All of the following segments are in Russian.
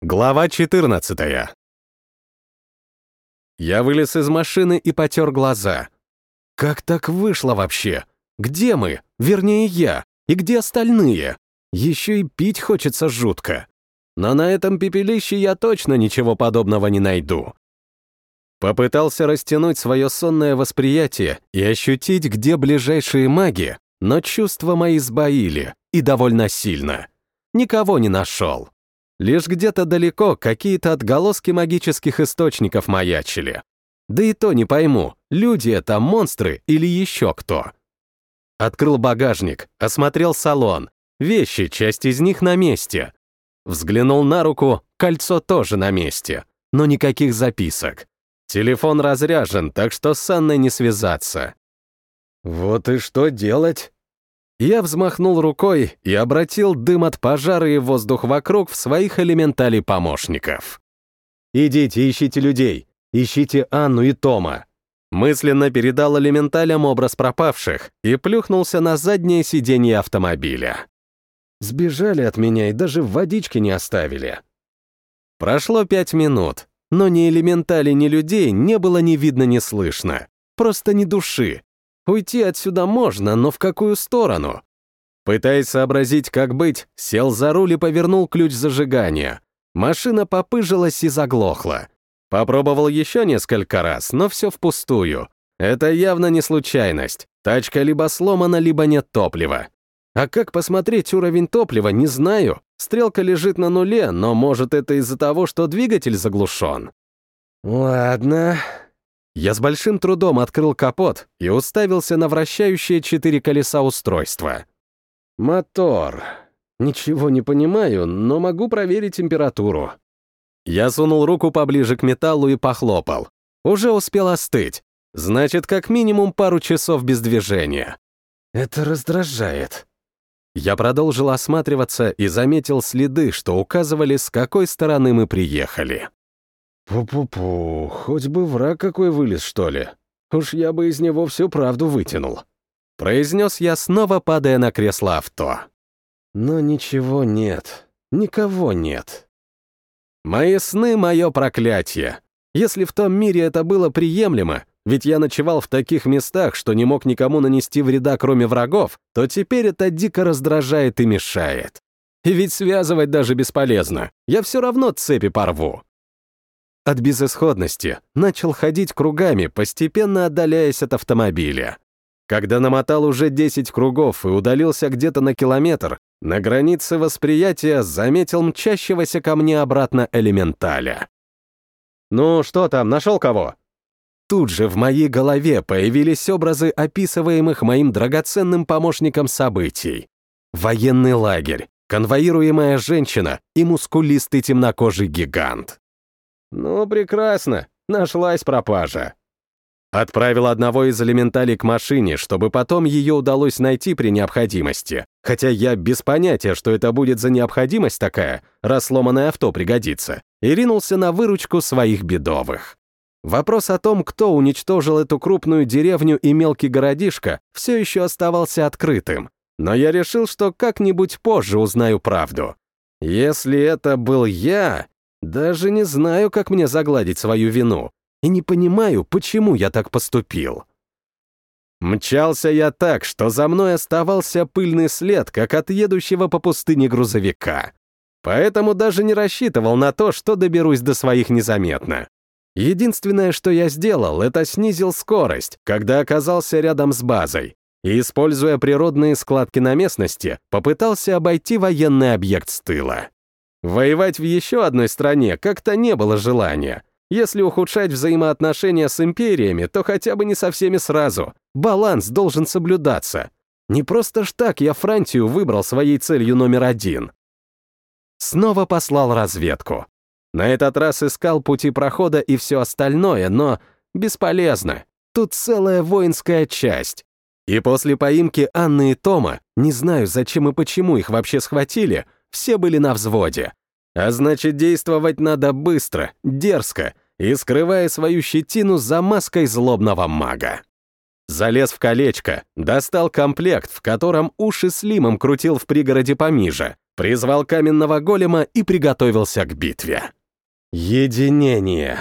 Глава 14 Я вылез из машины и потер глаза. Как так вышло вообще? Где мы? Вернее, я. И где остальные? Еще и пить хочется жутко. Но на этом пепелище я точно ничего подобного не найду. Попытался растянуть свое сонное восприятие и ощутить, где ближайшие маги, но чувства мои сбоили, и довольно сильно. Никого не нашел. Лишь где-то далеко какие-то отголоски магических источников маячили. Да и то не пойму, люди это монстры или еще кто. Открыл багажник, осмотрел салон. Вещи, часть из них на месте. Взглянул на руку, кольцо тоже на месте. Но никаких записок. Телефон разряжен, так что с Анной не связаться. Вот и что делать? Я взмахнул рукой и обратил дым от пожара и воздух вокруг в своих элементалей помощников. «Идите, ищите людей, ищите Анну и Тома». Мысленно передал элементалям образ пропавших и плюхнулся на заднее сиденье автомобиля. Сбежали от меня и даже водички не оставили. Прошло пять минут, но ни элементали, ни людей не было ни видно, ни слышно. Просто ни души, Уйти отсюда можно, но в какую сторону? Пытаясь сообразить, как быть, сел за руль и повернул ключ зажигания. Машина попыжилась и заглохла. Попробовал еще несколько раз, но все впустую. Это явно не случайность. Тачка либо сломана, либо нет топлива. А как посмотреть уровень топлива, не знаю. Стрелка лежит на нуле, но может это из-за того, что двигатель заглушен. Ладно, я с большим трудом открыл капот и уставился на вращающие четыре колеса устройства. Мотор. Ничего не понимаю, но могу проверить температуру. Я сунул руку поближе к металлу и похлопал. Уже успел остыть. Значит, как минимум пару часов без движения. Это раздражает. Я продолжил осматриваться и заметил следы, что указывали, с какой стороны мы приехали. Пу-пу-пу, хоть бы враг какой вылез, что ли. Уж я бы из него всю правду вытянул. Произнес я, снова падая на кресло авто. Но ничего нет, никого нет. Мои сны — мое проклятие. Если в том мире это было приемлемо, ведь я ночевал в таких местах, что не мог никому нанести вреда, кроме врагов, то теперь это дико раздражает и мешает. И ведь связывать даже бесполезно. Я все равно цепи порву. От безысходности начал ходить кругами, постепенно отдаляясь от автомобиля. Когда намотал уже 10 кругов и удалился где-то на километр, на границе восприятия заметил мчащегося ко мне обратно элементаля. «Ну, что там, нашел кого?» Тут же в моей голове появились образы описываемых моим драгоценным помощником событий. Военный лагерь, конвоируемая женщина и мускулистый темнокожий гигант. «Ну, прекрасно, нашлась пропажа». Отправил одного из элементалей к машине, чтобы потом ее удалось найти при необходимости. Хотя я без понятия, что это будет за необходимость такая, раз сломанное авто пригодится, и ринулся на выручку своих бедовых. Вопрос о том, кто уничтожил эту крупную деревню и мелкий городишко, все еще оставался открытым. Но я решил, что как-нибудь позже узнаю правду. Если это был я, даже не знаю, как мне загладить свою вину, и не понимаю, почему я так поступил. Мчался я так, что за мной оставался пыльный след, как от едущего по пустыне грузовика. Поэтому даже не рассчитывал на то, что доберусь до своих незаметно. Единственное, что я сделал, это снизил скорость, когда оказался рядом с базой, и, используя природные складки на местности, попытался обойти военный объект с тыла. Воевать в еще одной стране как-то не было желания. Если ухудшать взаимоотношения с империями, то хотя бы не со всеми сразу. Баланс должен соблюдаться. Не просто ж так я Франтию выбрал своей целью номер один. Снова послал разведку. На этот раз искал пути прохода и все остальное, но бесполезно. Тут целая воинская часть. И после поимки Анны и Тома, не знаю, зачем и почему их вообще схватили, все были на взводе. А значит, действовать надо быстро, дерзко и скрывая свою щетину за маской злобного мага. Залез в колечко, достал комплект, в котором уши с крутил в пригороде помиже, призвал каменного голема и приготовился к битве. Единение.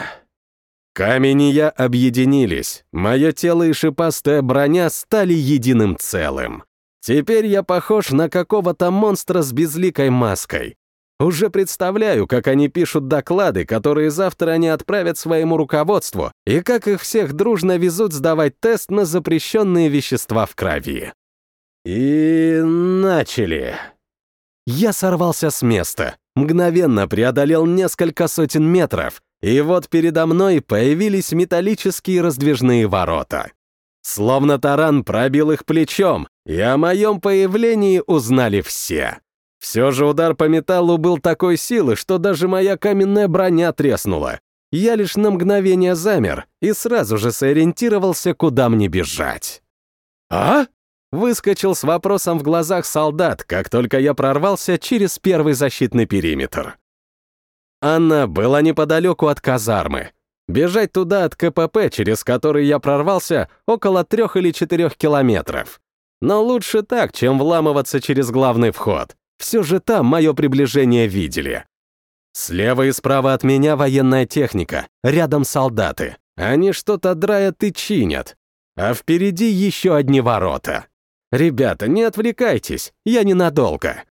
Камень и я объединились, мое тело и шипастая броня стали единым целым. Теперь я похож на какого-то монстра с безликой маской. Уже представляю, как они пишут доклады, которые завтра они отправят своему руководству, и как их всех дружно везут сдавать тест на запрещенные вещества в крови. И начали. Я сорвался с места, мгновенно преодолел несколько сотен метров, и вот передо мной появились металлические раздвижные ворота. Словно таран пробил их плечом, и о моем появлении узнали все. Все же удар по металлу был такой силы, что даже моя каменная броня треснула. Я лишь на мгновение замер и сразу же сориентировался, куда мне бежать. «А?» Выскочил с вопросом в глазах солдат, как только я прорвался через первый защитный периметр. Анна была неподалеку от казармы. Бежать туда от КПП, через который я прорвался, около трех или четырех километров. Но лучше так, чем вламываться через главный вход. Все же там мое приближение видели. Слева и справа от меня военная техника, рядом солдаты. Они что-то драят и чинят. А впереди еще одни ворота. Ребята, не отвлекайтесь, я ненадолго.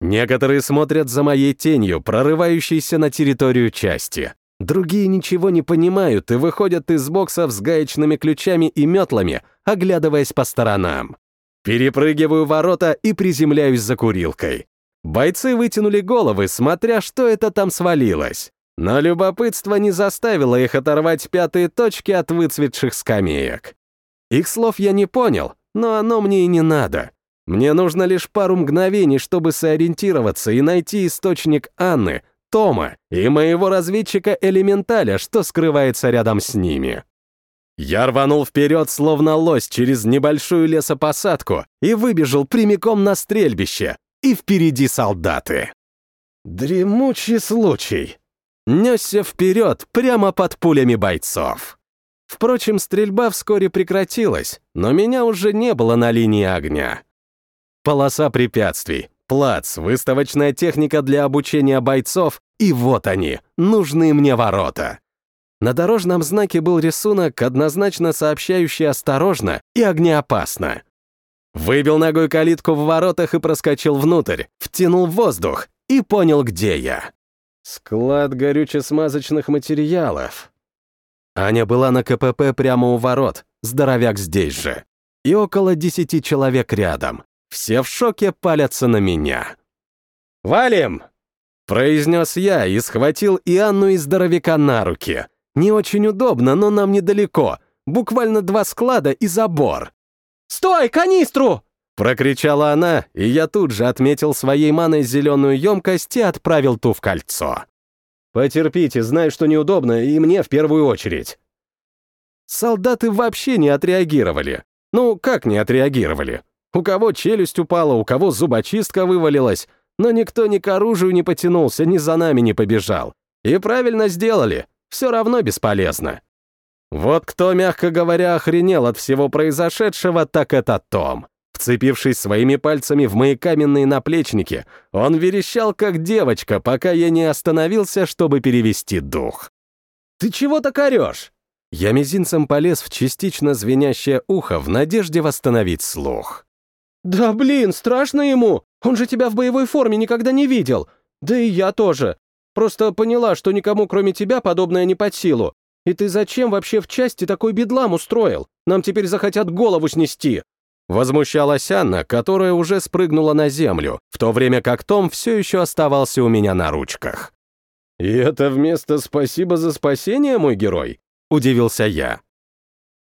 Некоторые смотрят за моей тенью, прорывающейся на территорию части. Другие ничего не понимают и выходят из боксов с гаечными ключами и метлами, оглядываясь по сторонам. Перепрыгиваю ворота и приземляюсь за курилкой. Бойцы вытянули головы, смотря, что это там свалилось. Но любопытство не заставило их оторвать пятые точки от выцветших скамеек. Их слов я не понял, но оно мне и не надо. Мне нужно лишь пару мгновений, чтобы сориентироваться и найти источник Анны, Тома и моего разведчика Элементаля, что скрывается рядом с ними. Я рванул вперед, словно лось, через небольшую лесопосадку и выбежал прямиком на стрельбище, и впереди солдаты. Дремучий случай. Несся вперед, прямо под пулями бойцов. Впрочем, стрельба вскоре прекратилась, но меня уже не было на линии огня. Полоса препятствий, плац, выставочная техника для обучения бойцов, и вот они, нужные мне ворота. На дорожном знаке был рисунок, однозначно сообщающий «осторожно» и «огнеопасно». Выбил ногой калитку в воротах и проскочил внутрь, втянул воздух и понял, где я. Склад горюче-смазочных материалов. Аня была на КПП прямо у ворот, здоровяк здесь же. И около десяти человек рядом. Все в шоке палятся на меня. «Валим!» — произнес я и схватил и Анну и здоровяка на руки. Не очень удобно, но нам недалеко. Буквально два склада и забор. «Стой, канистру!» Прокричала она, и я тут же отметил своей маной зеленую емкость и отправил ту в кольцо. «Потерпите, знаю, что неудобно, и мне в первую очередь». Солдаты вообще не отреагировали. Ну, как не отреагировали? У кого челюсть упала, у кого зубочистка вывалилась, но никто ни к оружию не потянулся, ни за нами не побежал. И правильно сделали, все равно бесполезно. Вот кто, мягко говоря, охренел от всего произошедшего, так это Том. Вцепившись своими пальцами в мои каменные наплечники, он верещал, как девочка, пока я не остановился, чтобы перевести дух. «Ты чего так орешь?» Я мизинцем полез в частично звенящее ухо в надежде восстановить слух. «Да блин, страшно ему! Он же тебя в боевой форме никогда не видел! Да и я тоже! Просто поняла, что никому кроме тебя подобное не под силу. И ты зачем вообще в части такой бедлам устроил? Нам теперь захотят голову снести!» Возмущалась Анна, которая уже спрыгнула на землю, в то время как Том все еще оставался у меня на ручках. «И это вместо «спасибо за спасение, мой герой»?» — удивился я.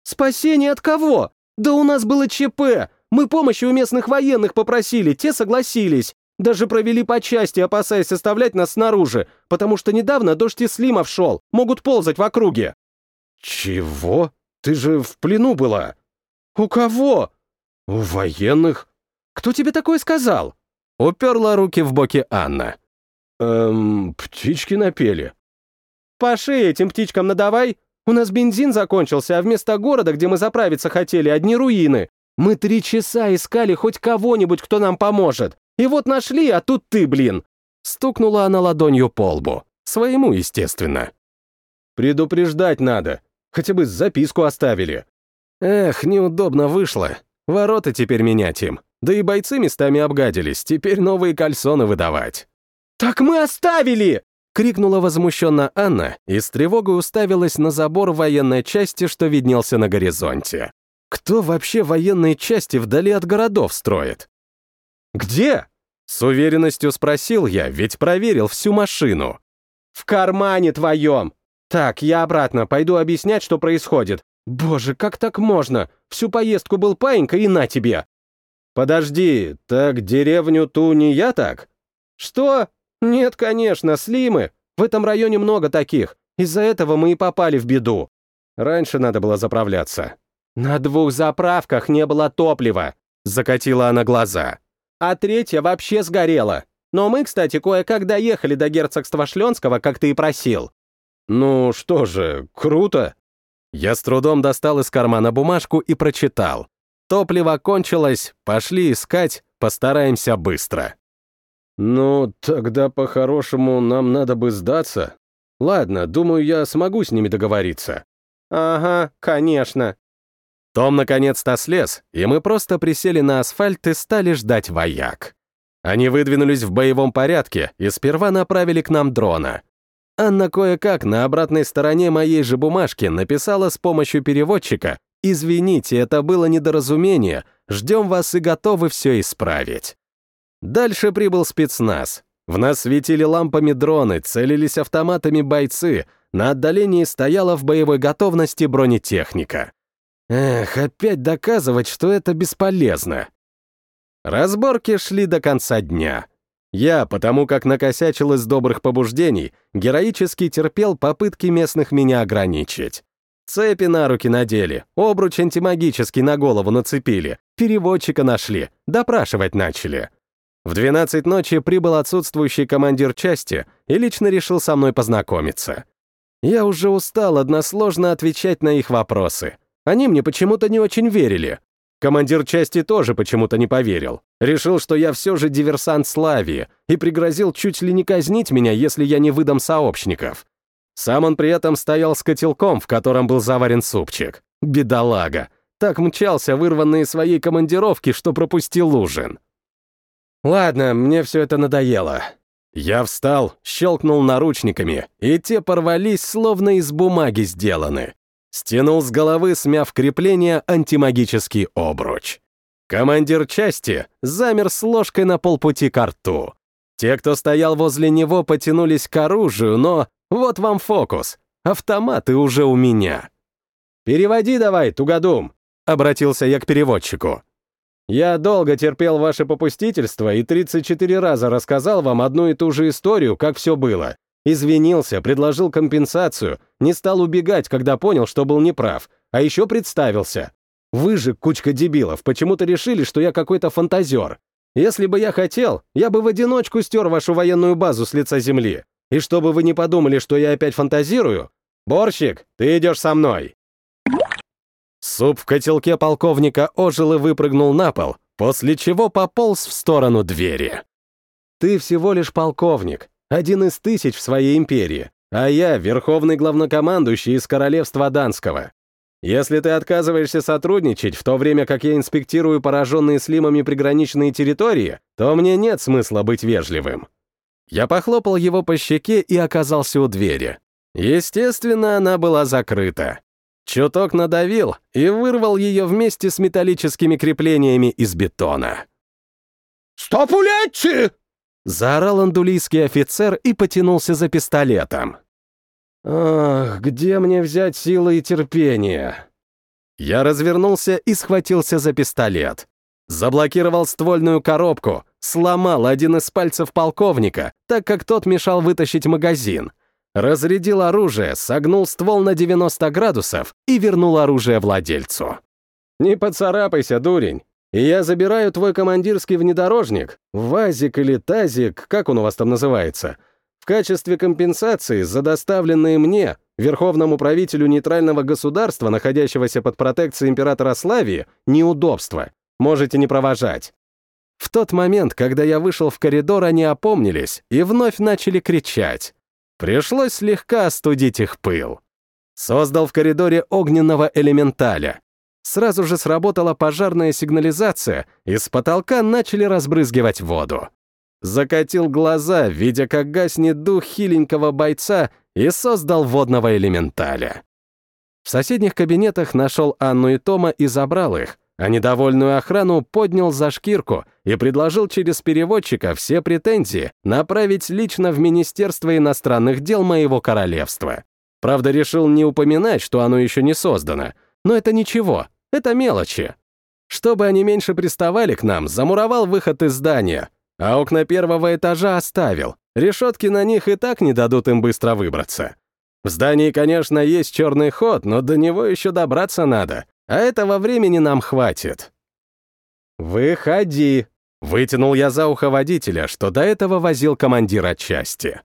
«Спасение от кого? Да у нас было ЧП! Мы помощи у местных военных попросили, те согласились. Даже провели по части, опасаясь оставлять нас снаружи, потому что недавно дождь и Слимов шел, могут ползать в округе». «Чего? Ты же в плену была». «У кого?» «У военных». «Кто тебе такое сказал?» Уперла руки в боки Анна. «Эм, птички напели». «По шее этим птичкам надавай. У нас бензин закончился, а вместо города, где мы заправиться хотели, одни руины. Мы три часа искали хоть кого-нибудь, кто нам поможет. И вот нашли, а тут ты, блин!» Стукнула она ладонью по лбу. Своему, естественно. «Предупреждать надо. Хотя бы записку оставили». Эх, неудобно вышло. Ворота теперь менять им. Да и бойцы местами обгадились, теперь новые кальсоны выдавать. «Так мы оставили!» — крикнула возмущенно Анна и с тревогой уставилась на забор военной части, что виднелся на горизонте. Кто вообще военные части вдали от городов строит? «Где?» — с уверенностью спросил я, ведь проверил всю машину. «В кармане твоем! Так, я обратно, пойду объяснять, что происходит. Боже, как так можно? Всю поездку был паинька и на тебе!» «Подожди, так деревню ту не я так?» «Что? Нет, конечно, Слимы. В этом районе много таких. Из-за этого мы и попали в беду. Раньше надо было заправляться. На двух заправках не было топлива», — закатила она глаза. «А третья вообще сгорела. Но мы, кстати, кое-как доехали до герцогства Шленского, как ты и просил». «Ну что же, круто!» Я с трудом достал из кармана бумажку и прочитал. Топливо кончилось, пошли искать, постараемся быстро. «Ну, тогда по-хорошему нам надо бы сдаться. Ладно, думаю, я смогу с ними договориться». «Ага, конечно». Том наконец-то слез, и мы просто присели на асфальт и стали ждать вояк. Они выдвинулись в боевом порядке и сперва направили к нам дрона. Анна кое-как на обратной стороне моей же бумажки написала с помощью переводчика «Извините, это было недоразумение, ждем вас и готовы все исправить». Дальше прибыл спецназ. В нас светили лампами дроны, целились автоматами бойцы, на отдалении стояла в боевой готовности бронетехника. Эх, опять доказывать, что это бесполезно. Разборки шли до конца дня. Я, потому как накосячил из добрых побуждений, героически терпел попытки местных меня ограничить. Цепи на руки надели, обруч антимагический на голову нацепили, переводчика нашли, допрашивать начали. В 12 ночи прибыл отсутствующий командир части и лично решил со мной познакомиться. Я уже устал односложно отвечать на их вопросы. Они мне почему-то не очень верили. Командир части тоже почему-то не поверил. Решил, что я все же диверсант Славии и пригрозил чуть ли не казнить меня, если я не выдам сообщников. Сам он при этом стоял с котелком, в котором был заварен супчик. Бедолага. Так мчался, вырванный из своей командировки, что пропустил ужин. Ладно, мне все это надоело. Я встал, щелкнул наручниками, и те порвались, словно из бумаги сделаны. Стянул с головы, смяв крепление, антимагический обруч. Командир части замер с ложкой на полпути к рту. Те, кто стоял возле него, потянулись к оружию, но вот вам фокус. Автоматы уже у меня. «Переводи давай, тугодум», — обратился я к переводчику. «Я долго терпел ваше попустительство и 34 раза рассказал вам одну и ту же историю, как все было. Извинился, предложил компенсацию, не стал убегать, когда понял, что был неправ, а еще представился. Вы же, кучка дебилов, почему-то решили, что я какой-то фантазер. Если бы я хотел, я бы в одиночку стер вашу военную базу с лица земли. И чтобы вы не подумали, что я опять фантазирую, Борщик, ты идешь со мной. Суп в котелке полковника ожил и выпрыгнул на пол, после чего пополз в сторону двери. Ты всего лишь полковник, один из тысяч в своей империи, а я — верховный главнокомандующий из королевства Данского. Если ты отказываешься сотрудничать, в то время как я инспектирую пораженные слимами приграничные территории, то мне нет смысла быть вежливым». Я похлопал его по щеке и оказался у двери. Естественно, она была закрыта. Чуток надавил и вырвал ее вместе с металлическими креплениями из бетона. «Стопулетти!» Заорал андулийский офицер и потянулся за пистолетом. «Ах, где мне взять силы и терпение?» Я развернулся и схватился за пистолет. Заблокировал ствольную коробку, сломал один из пальцев полковника, так как тот мешал вытащить магазин. Разрядил оружие, согнул ствол на 90 градусов и вернул оружие владельцу. «Не поцарапайся, дурень. И я забираю твой командирский внедорожник, ВАЗик или ТАЗик, как он у вас там называется, в качестве компенсации за доставленные мне, верховному правителю нейтрального государства, находящегося под протекцией императора Славии, неудобства. Можете не провожать. В тот момент, когда я вышел в коридор, они опомнились и вновь начали кричать. Пришлось слегка остудить их пыл. Создал в коридоре огненного элементаля. Сразу же сработала пожарная сигнализация, и с потолка начали разбрызгивать воду. Закатил глаза, видя, как гаснет дух хиленького бойца, и создал водного элементаля. В соседних кабинетах нашел Анну и Тома и забрал их, а недовольную охрану поднял за шкирку и предложил через переводчика все претензии направить лично в Министерство иностранных дел моего королевства. Правда, решил не упоминать, что оно еще не создано, но это ничего, это мелочи. Чтобы они меньше приставали к нам, замуровал выход из здания, а окна первого этажа оставил. Решетки на них и так не дадут им быстро выбраться. В здании, конечно, есть черный ход, но до него еще добраться надо, а этого времени нам хватит. «Выходи!» — вытянул я за ухо водителя, что до этого возил командира части.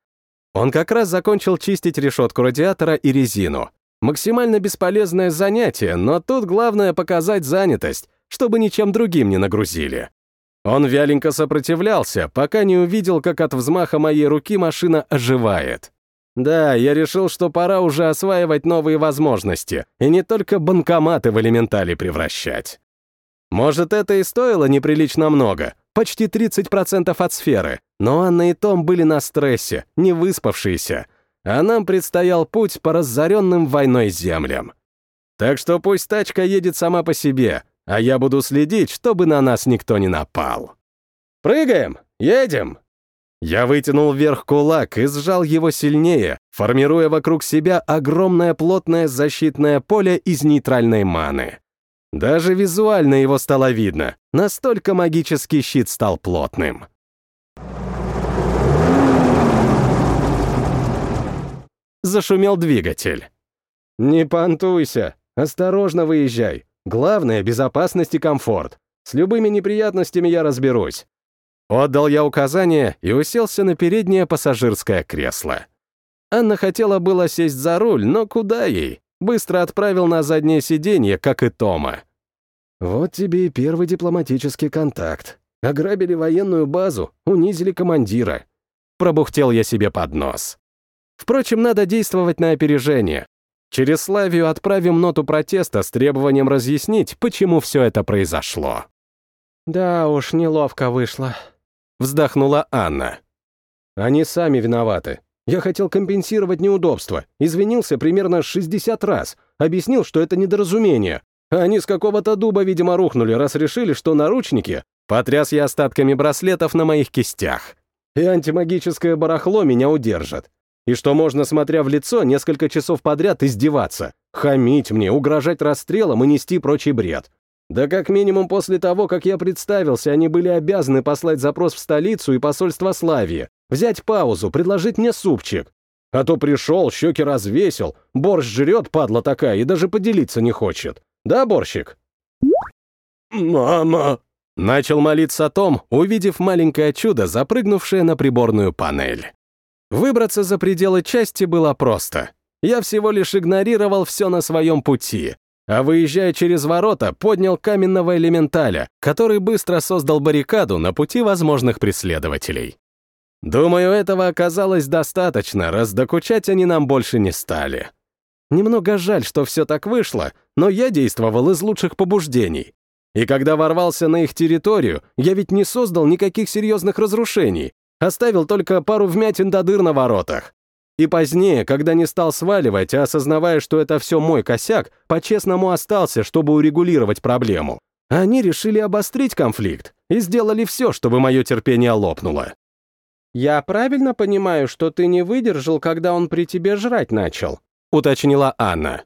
Он как раз закончил чистить решетку радиатора и резину. Максимально бесполезное занятие, но тут главное показать занятость, чтобы ничем другим не нагрузили. Он вяленько сопротивлялся, пока не увидел, как от взмаха моей руки машина оживает. Да, я решил, что пора уже осваивать новые возможности, и не только банкоматы в элементали превращать. Может, это и стоило неприлично много, почти 30% от сферы, но Анна и Том были на стрессе, не выспавшиеся, а нам предстоял путь по разоренным войной землям. Так что пусть тачка едет сама по себе, а я буду следить, чтобы на нас никто не напал. «Прыгаем! Едем!» Я вытянул вверх кулак и сжал его сильнее, формируя вокруг себя огромное плотное защитное поле из нейтральной маны. Даже визуально его стало видно, настолько магический щит стал плотным. Зашумел двигатель. «Не понтуйся, осторожно выезжай. Главное — безопасность и комфорт. С любыми неприятностями я разберусь. Отдал я указание и уселся на переднее пассажирское кресло. Анна хотела было сесть за руль, но куда ей? Быстро отправил на заднее сиденье, как и Тома. «Вот тебе и первый дипломатический контакт. Ограбили военную базу, унизили командира». Пробухтел я себе под нос. Впрочем, надо действовать на опережение. Через Славию отправим ноту протеста с требованием разъяснить, почему все это произошло. «Да уж, неловко вышло», вздохнула Анна. Они сами виноваты. Я хотел компенсировать неудобства, извинился примерно 60 раз, объяснил, что это недоразумение. А они с какого-то дуба, видимо, рухнули, раз решили, что наручники... Потряс я остатками браслетов на моих кистях. И антимагическое барахло меня удержит. И что можно, смотря в лицо, несколько часов подряд издеваться, хамить мне, угрожать расстрелом и нести прочий бред. Да как минимум после того, как я представился, они были обязаны послать запрос в столицу и посольство Славии, взять паузу, предложить мне супчик. А то пришел, щеки развесил, борщ жрет, падла такая, и даже поделиться не хочет. Да, борщик? «Мама!» Начал молиться Том, увидев маленькое чудо, запрыгнувшее на приборную панель. Выбраться за пределы части было просто. Я всего лишь игнорировал все на своем пути, а выезжая через ворота, поднял каменного элементаля, который быстро создал баррикаду на пути возможных преследователей. Думаю, этого оказалось достаточно, раз докучать они нам больше не стали. Немного жаль, что все так вышло, но я действовал из лучших побуждений. И когда ворвался на их территорию, я ведь не создал никаких серьезных разрушений, оставил только пару вмятин до дыр на воротах. И позднее, когда не стал сваливать, а осознавая, что это все мой косяк, по-честному остался, чтобы урегулировать проблему. Они решили обострить конфликт и сделали все, чтобы мое терпение лопнуло. «Я правильно понимаю, что ты не выдержал, когда он при тебе жрать начал?» — уточнила Анна.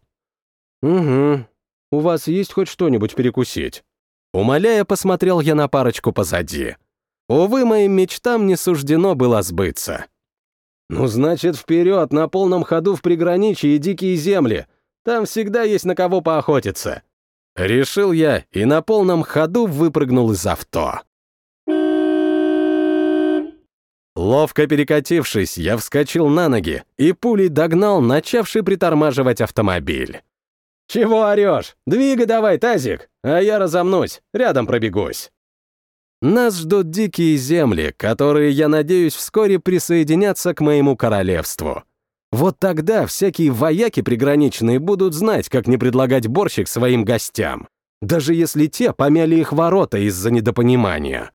«Угу. У вас есть хоть что-нибудь перекусить?» Умоляя, посмотрел я на парочку позади. Увы, моим мечтам не суждено было сбыться. «Ну, значит, вперед, на полном ходу в приграничье и дикие земли. Там всегда есть на кого поохотиться». Решил я и на полном ходу выпрыгнул из авто. Ловко перекатившись, я вскочил на ноги и пулей догнал начавший притормаживать автомобиль. «Чего орешь? Двигай давай, тазик, а я разомнусь, рядом пробегусь». Нас ждут дикие земли, которые, я надеюсь, вскоре присоединятся к моему королевству. Вот тогда всякие вояки приграничные будут знать, как не предлагать борщик своим гостям, даже если те помяли их ворота из-за недопонимания.